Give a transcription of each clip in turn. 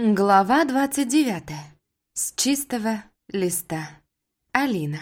Глава 29. С чистого листа. Алина.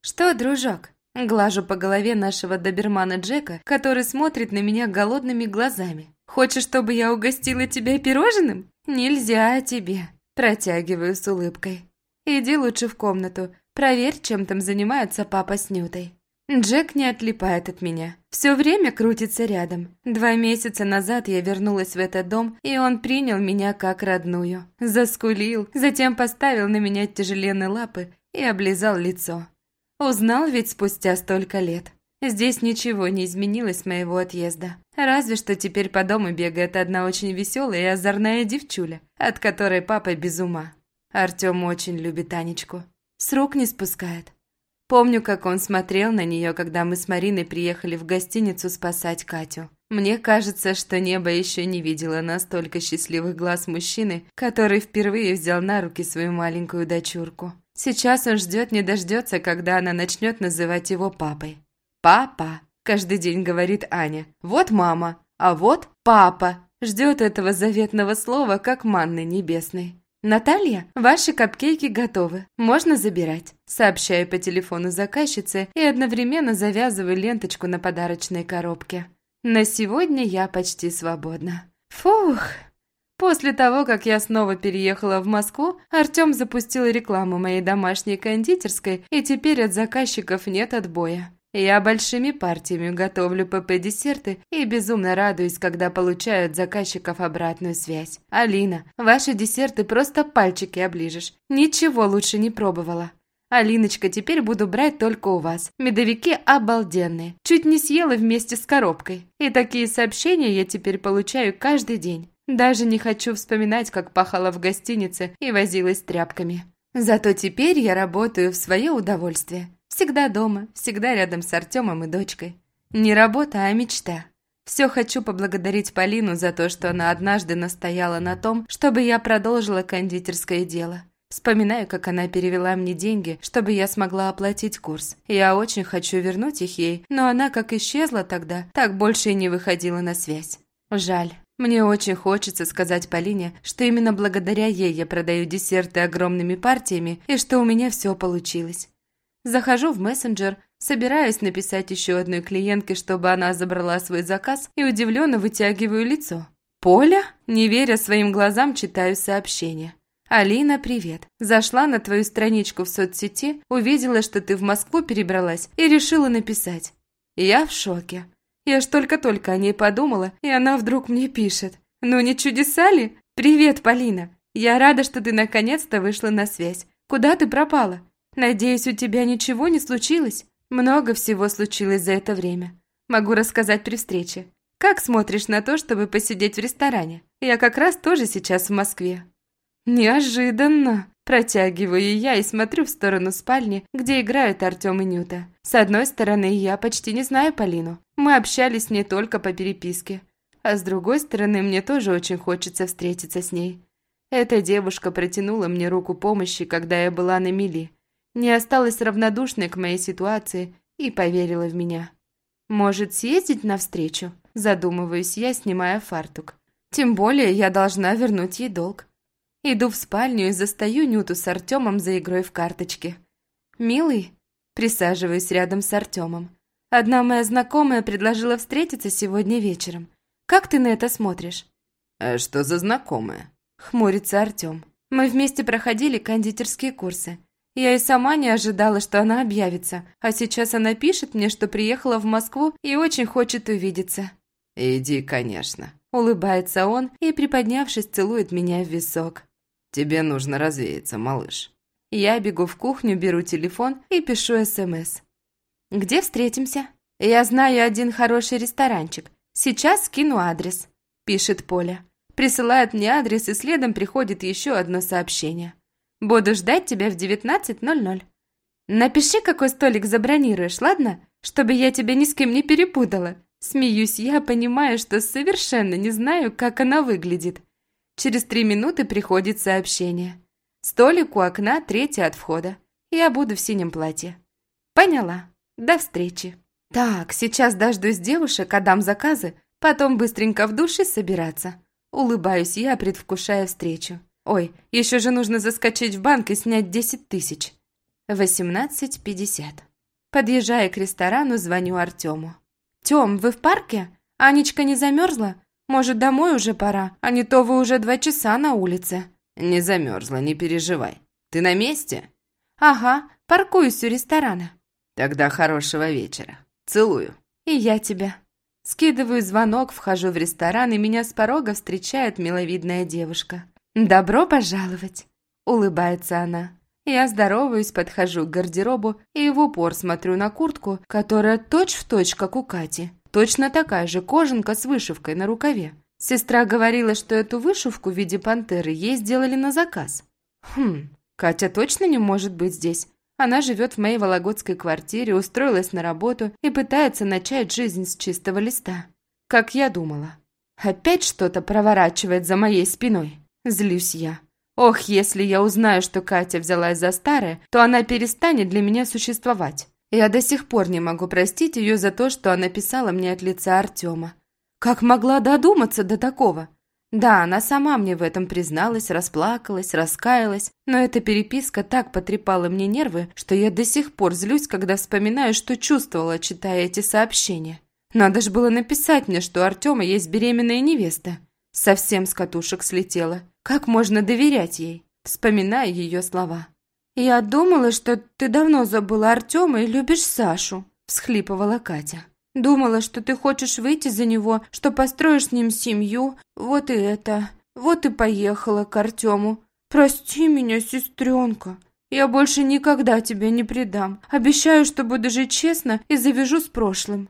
«Что, дружок?» Глажу по голове нашего добермана Джека, который смотрит на меня голодными глазами. «Хочешь, чтобы я угостила тебя пирожным?» «Нельзя тебе», протягиваю с улыбкой. «Иди лучше в комнату, проверь, чем там занимаются папа с Нютой». Джек не отлипает от меня. Все время крутится рядом. Два месяца назад я вернулась в этот дом, и он принял меня как родную. Заскулил, затем поставил на меня тяжеленные лапы и облизал лицо. Узнал ведь спустя столько лет. Здесь ничего не изменилось с моего отъезда. Разве что теперь по дому бегает одна очень веселая и озорная девчуля, от которой папа без ума. Артем очень любит Анечку. С рук не спускает. Помню, как он смотрел на нее, когда мы с Мариной приехали в гостиницу спасать Катю. Мне кажется, что небо еще не видело настолько счастливых глаз мужчины, который впервые взял на руки свою маленькую дочурку. Сейчас он ждет не дождется, когда она начнет называть его папой. «Папа», – каждый день говорит Аня. «Вот мама, а вот папа». Ждет этого заветного слова, как манны небесной. «Наталья, ваши капкейки готовы. Можно забирать». Сообщаю по телефону заказчице и одновременно завязываю ленточку на подарочной коробке. На сегодня я почти свободна. Фух! После того, как я снова переехала в Москву, Артем запустил рекламу моей домашней кондитерской, и теперь от заказчиков нет отбоя. Я большими партиями готовлю ПП-десерты и безумно радуюсь, когда получаю от заказчиков обратную связь. «Алина, ваши десерты просто пальчики оближешь. Ничего лучше не пробовала». «Алиночка, теперь буду брать только у вас. Медовики обалденные. Чуть не съела вместе с коробкой. И такие сообщения я теперь получаю каждый день. Даже не хочу вспоминать, как пахала в гостинице и возилась тряпками. Зато теперь я работаю в свое удовольствие. Всегда дома, всегда рядом с Артемом и дочкой. Не работа, а мечта. Все хочу поблагодарить Полину за то, что она однажды настояла на том, чтобы я продолжила кондитерское дело. Вспоминаю, как она перевела мне деньги, чтобы я смогла оплатить курс. Я очень хочу вернуть их ей, но она как исчезла тогда, так больше и не выходила на связь. Жаль. Мне очень хочется сказать Полине, что именно благодаря ей я продаю десерты огромными партиями и что у меня все получилось. Захожу в мессенджер, собираюсь написать еще одной клиентке, чтобы она забрала свой заказ, и удивленно вытягиваю лицо. «Поля?» Не веря своим глазам, читаю сообщение. «Алина, привет. Зашла на твою страничку в соцсети, увидела, что ты в Москву перебралась и решила написать. Я в шоке. Я ж только-только о ней подумала, и она вдруг мне пишет. Ну не чудеса ли? Привет, Полина. Я рада, что ты наконец-то вышла на связь. Куда ты пропала? Надеюсь, у тебя ничего не случилось? Много всего случилось за это время. Могу рассказать при встрече. Как смотришь на то, чтобы посидеть в ресторане? Я как раз тоже сейчас в Москве. Неожиданно. Протягиваю я и смотрю в сторону спальни, где играют Артем и Нюта. С одной стороны, я почти не знаю Полину. Мы общались не только по переписке. А с другой стороны, мне тоже очень хочется встретиться с ней. Эта девушка протянула мне руку помощи, когда я была на мели не осталась равнодушной к моей ситуации и поверила в меня. «Может, съездить навстречу?» – задумываюсь я, снимая фартук. Тем более я должна вернуть ей долг. Иду в спальню и застаю Нюту с Артемом за игрой в карточки. «Милый?» – присаживаюсь рядом с Артемом. «Одна моя знакомая предложила встретиться сегодня вечером. Как ты на это смотришь?» «А что за знакомая?» – хмурится Артем. «Мы вместе проходили кондитерские курсы. Я и сама не ожидала, что она объявится, а сейчас она пишет мне, что приехала в Москву и очень хочет увидеться. «Иди, конечно», – улыбается он и, приподнявшись, целует меня в висок. «Тебе нужно развеяться, малыш». Я бегу в кухню, беру телефон и пишу СМС. «Где встретимся?» «Я знаю один хороший ресторанчик. Сейчас скину адрес», – пишет Поля. Присылает мне адрес, и следом приходит еще одно сообщение. Буду ждать тебя в 19.00. Напиши, какой столик забронируешь, ладно? Чтобы я тебя ни с кем не перепутала. Смеюсь я, понимая, что совершенно не знаю, как она выглядит. Через три минуты приходит сообщение. Столик у окна, третий от входа. Я буду в синем платье. Поняла. До встречи. Так, сейчас дождусь девушек, отдам заказы, потом быстренько в душе собираться. Улыбаюсь я, предвкушая встречу. Ой, еще же нужно заскочить в банк и снять 10 тысяч. 18.50. Подъезжая к ресторану, звоню Артему. «Тем, вы в парке? Анечка не замерзла? Может, домой уже пора, а не то вы уже два часа на улице». «Не замерзла, не переживай. Ты на месте?» «Ага, паркуюсь у ресторана». «Тогда хорошего вечера. Целую». «И я тебя». Скидываю звонок, вхожу в ресторан, и меня с порога встречает миловидная девушка. «Добро пожаловать!» – улыбается она. Я здороваюсь, подхожу к гардеробу и в упор смотрю на куртку, которая точь-в-точь, точь, как у Кати. Точно такая же кожанка с вышивкой на рукаве. Сестра говорила, что эту вышивку в виде пантеры ей сделали на заказ. Хм, Катя точно не может быть здесь. Она живет в моей вологодской квартире, устроилась на работу и пытается начать жизнь с чистого листа. Как я думала. Опять что-то проворачивает за моей спиной. Злюсь я. Ох, если я узнаю, что Катя взялась за старое, то она перестанет для меня существовать. Я до сих пор не могу простить ее за то, что она писала мне от лица Артема. Как могла додуматься до такого? Да, она сама мне в этом призналась, расплакалась, раскаялась, но эта переписка так потрепала мне нервы, что я до сих пор злюсь, когда вспоминаю, что чувствовала, читая эти сообщения. Надо же было написать мне, что у Артема есть беременная невеста. Совсем с катушек слетела. Как можно доверять ей? Вспоминая ее слова. «Я думала, что ты давно забыла Артема и любишь Сашу», – всхлипывала Катя. «Думала, что ты хочешь выйти за него, что построишь с ним семью. Вот и это. Вот и поехала к Артему. Прости меня, сестренка. Я больше никогда тебя не предам. Обещаю, что буду жить честно и завяжу с прошлым».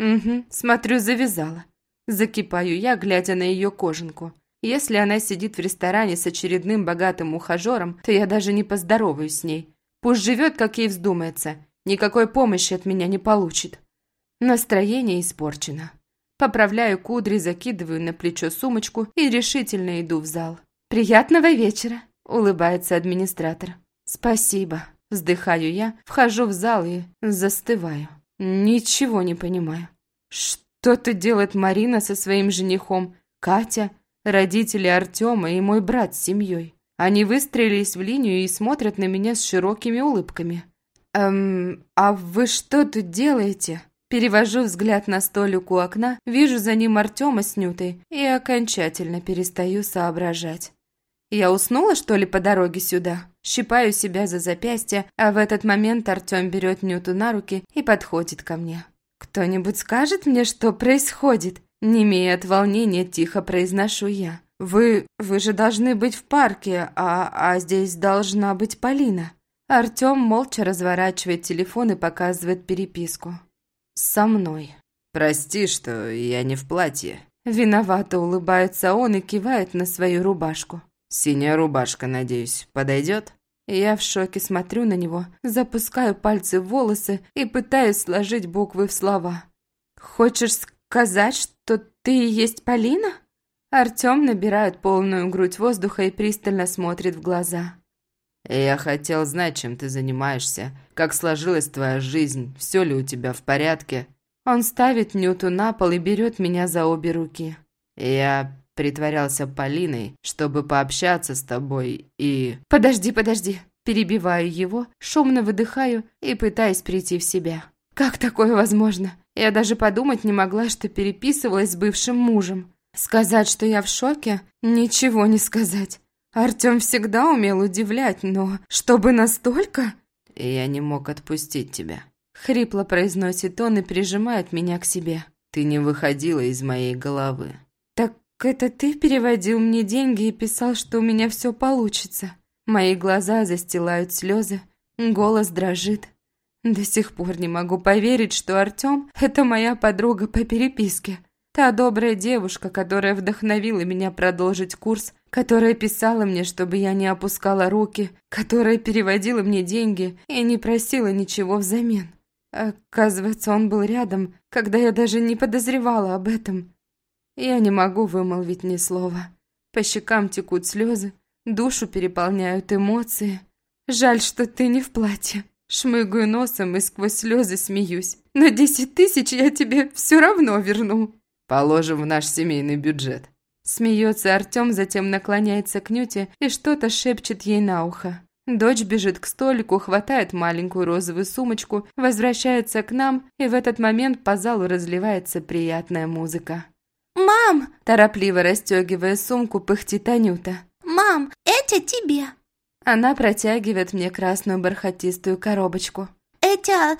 «Угу, смотрю, завязала. Закипаю я, глядя на ее кожанку. Если она сидит в ресторане с очередным богатым ухажером, то я даже не поздороваюсь с ней. Пусть живет, как ей вздумается. Никакой помощи от меня не получит. Настроение испорчено. Поправляю кудри, закидываю на плечо сумочку и решительно иду в зал. «Приятного вечера!» – улыбается администратор. «Спасибо!» – вздыхаю я, вхожу в зал и застываю. Ничего не понимаю. Что? Что-то делает Марина со своим женихом, Катя, родители Артема и мой брат с семьей. Они выстроились в линию и смотрят на меня с широкими улыбками. «Эм, а вы что тут делаете?» Перевожу взгляд на столик у окна, вижу за ним Артема с Нютой и окончательно перестаю соображать. Я уснула, что ли, по дороге сюда? Щипаю себя за запястье, а в этот момент Артем берет Нюту на руки и подходит ко мне. «Кто-нибудь скажет мне, что происходит?» Не имея от волнения, тихо произношу я. «Вы... вы же должны быть в парке, а, а здесь должна быть Полина». Артем молча разворачивает телефон и показывает переписку. «Со мной». «Прости, что я не в платье». Виновато улыбается он и кивает на свою рубашку. «Синяя рубашка, надеюсь, подойдет?» Я в шоке смотрю на него, запускаю пальцы в волосы и пытаюсь сложить буквы в слова. «Хочешь сказать, что ты и есть Полина?» Артем набирает полную грудь воздуха и пристально смотрит в глаза. «Я хотел знать, чем ты занимаешься, как сложилась твоя жизнь, все ли у тебя в порядке». Он ставит Нюту на пол и берет меня за обе руки. «Я притворялся Полиной, чтобы пообщаться с тобой и...» «Подожди, подожди!» Перебиваю его, шумно выдыхаю и пытаюсь прийти в себя. Как такое возможно? Я даже подумать не могла, что переписывалась с бывшим мужем. Сказать, что я в шоке? Ничего не сказать. Артем всегда умел удивлять, но чтобы настолько? Я не мог отпустить тебя. Хрипло произносит он и прижимает меня к себе. Ты не выходила из моей головы. «Это ты переводил мне деньги и писал, что у меня все получится?» Мои глаза застилают слезы, голос дрожит. До сих пор не могу поверить, что Артем – это моя подруга по переписке. Та добрая девушка, которая вдохновила меня продолжить курс, которая писала мне, чтобы я не опускала руки, которая переводила мне деньги и не просила ничего взамен. Оказывается, он был рядом, когда я даже не подозревала об этом. Я не могу вымолвить ни слова. По щекам текут слезы, душу переполняют эмоции. Жаль, что ты не в платье. Шмыгаю носом и сквозь слезы смеюсь. Но десять тысяч я тебе все равно верну. Положим в наш семейный бюджет. Смеется Артем, затем наклоняется к Нюте и что-то шепчет ей на ухо. Дочь бежит к столику, хватает маленькую розовую сумочку, возвращается к нам, и в этот момент по залу разливается приятная музыка. «Мам!» – торопливо расстегивая сумку, пыхтит Анюта. «Мам, это тебе!» Она протягивает мне красную бархатистую коробочку. «Это...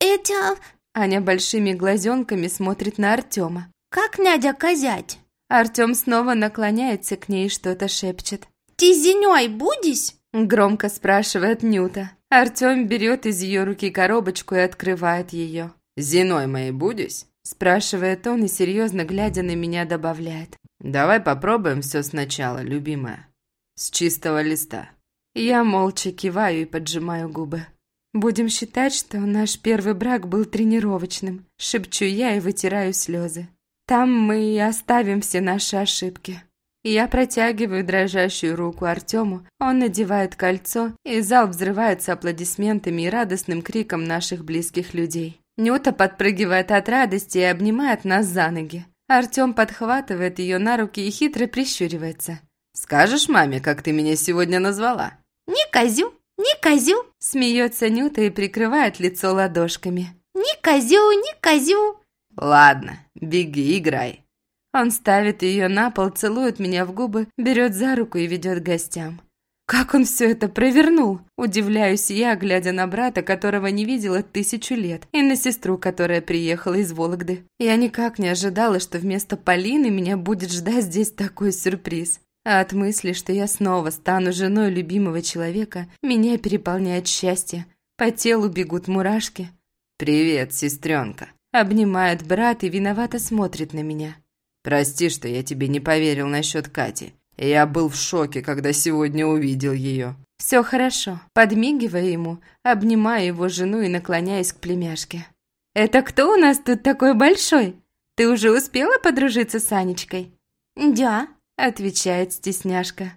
это...» Аня большими глазенками смотрит на Артема. «Как надо казать?» Артем снова наклоняется к ней и что-то шепчет. «Ты зенёй будешь?» Громко спрашивает Нюта. Артем берет из ее руки коробочку и открывает ее. «Зиной моей будешь?» Спрашивает он и серьезно глядя на меня добавляет. «Давай попробуем все сначала, любимая. С чистого листа». Я молча киваю и поджимаю губы. «Будем считать, что наш первый брак был тренировочным», шепчу я и вытираю слезы. Там мы и оставим все наши ошибки. Я протягиваю дрожащую руку Артему, он надевает кольцо, и зал взрывается аплодисментами и радостным криком наших близких людей. Нюта подпрыгивает от радости и обнимает нас за ноги. Артем подхватывает ее на руки и хитро прищуривается. «Скажешь маме, как ты меня сегодня назвала?» «Не козю, не козю!» Смеется Нюта и прикрывает лицо ладошками. «Не козю, не козю!» «Ладно, беги, играй». Он ставит ее на пол, целует меня в губы, берет за руку и ведет к гостям. Как он все это провернул? Удивляюсь я, глядя на брата, которого не видела тысячу лет, и на сестру, которая приехала из Вологды. Я никак не ожидала, что вместо Полины меня будет ждать здесь такой сюрприз. А от мысли, что я снова стану женой любимого человека, меня переполняет счастье. По телу бегут мурашки. «Привет, сестренка», Обнимает брат и виновато смотрит на меня. «Прости, что я тебе не поверил насчет Кати. Я был в шоке, когда сегодня увидел ее». «Все хорошо». Подмигивая ему, обнимая его жену и наклоняясь к племяшке. «Это кто у нас тут такой большой? Ты уже успела подружиться с Анечкой?» «Да», — отвечает стесняшка.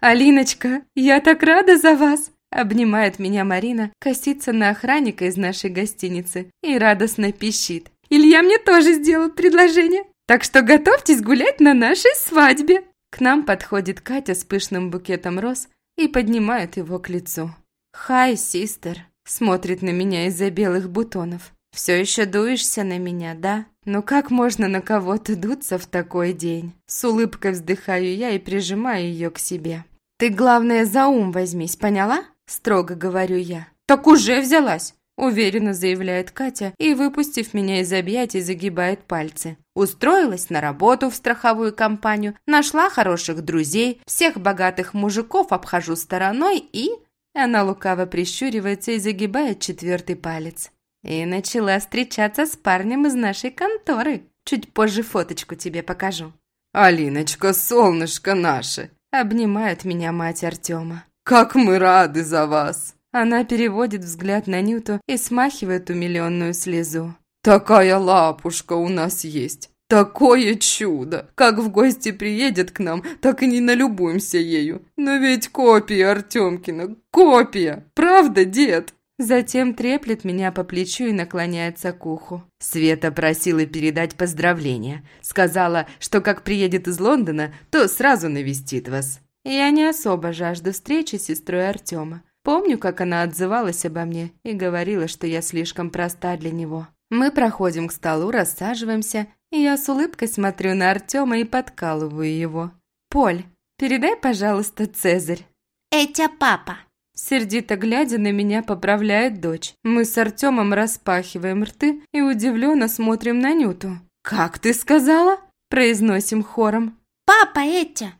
«Алиночка, я так рада за вас!» Обнимает меня Марина, косится на охранника из нашей гостиницы и радостно пищит. «Илья мне тоже сделал предложение, так что готовьтесь гулять на нашей свадьбе!» К нам подходит Катя с пышным букетом роз и поднимает его к лицу. «Хай, систер!» Смотрит на меня из-за белых бутонов. «Все еще дуешься на меня, да? Ну как можно на кого-то дуться в такой день?» С улыбкой вздыхаю я и прижимаю ее к себе. «Ты, главное, за ум возьмись, поняла?» Строго говорю я. «Так уже взялась!» Уверенно заявляет Катя и, выпустив меня из объятий, загибает пальцы. Устроилась на работу в страховую компанию, нашла хороших друзей, всех богатых мужиков обхожу стороной и... Она лукаво прищуривается и загибает четвертый палец. И начала встречаться с парнем из нашей конторы. Чуть позже фоточку тебе покажу. «Алиночка, солнышко наше!» Обнимает меня мать Артема. «Как мы рады за вас!» Она переводит взгляд на Нюту и смахивает умиленную слезу. «Такая лапушка у нас есть! Такое чудо! Как в гости приедет к нам, так и не налюбуемся ею! Но ведь копия Артемкина, копия! Правда, дед?» Затем треплет меня по плечу и наклоняется к уху. Света просила передать поздравления. Сказала, что как приедет из Лондона, то сразу навестит вас. Я не особо жажду встречи с сестрой Артема. Помню, как она отзывалась обо мне и говорила, что я слишком проста для него. Мы проходим к столу, рассаживаемся, и я с улыбкой смотрю на Артема и подкалываю его. «Поль, передай, пожалуйста, Цезарь». «Это папа». Сердито глядя на меня, поправляет дочь. Мы с Артемом распахиваем рты и удивленно смотрим на Нюту. «Как ты сказала?» – произносим хором. «Папа это».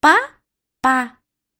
«Па?» па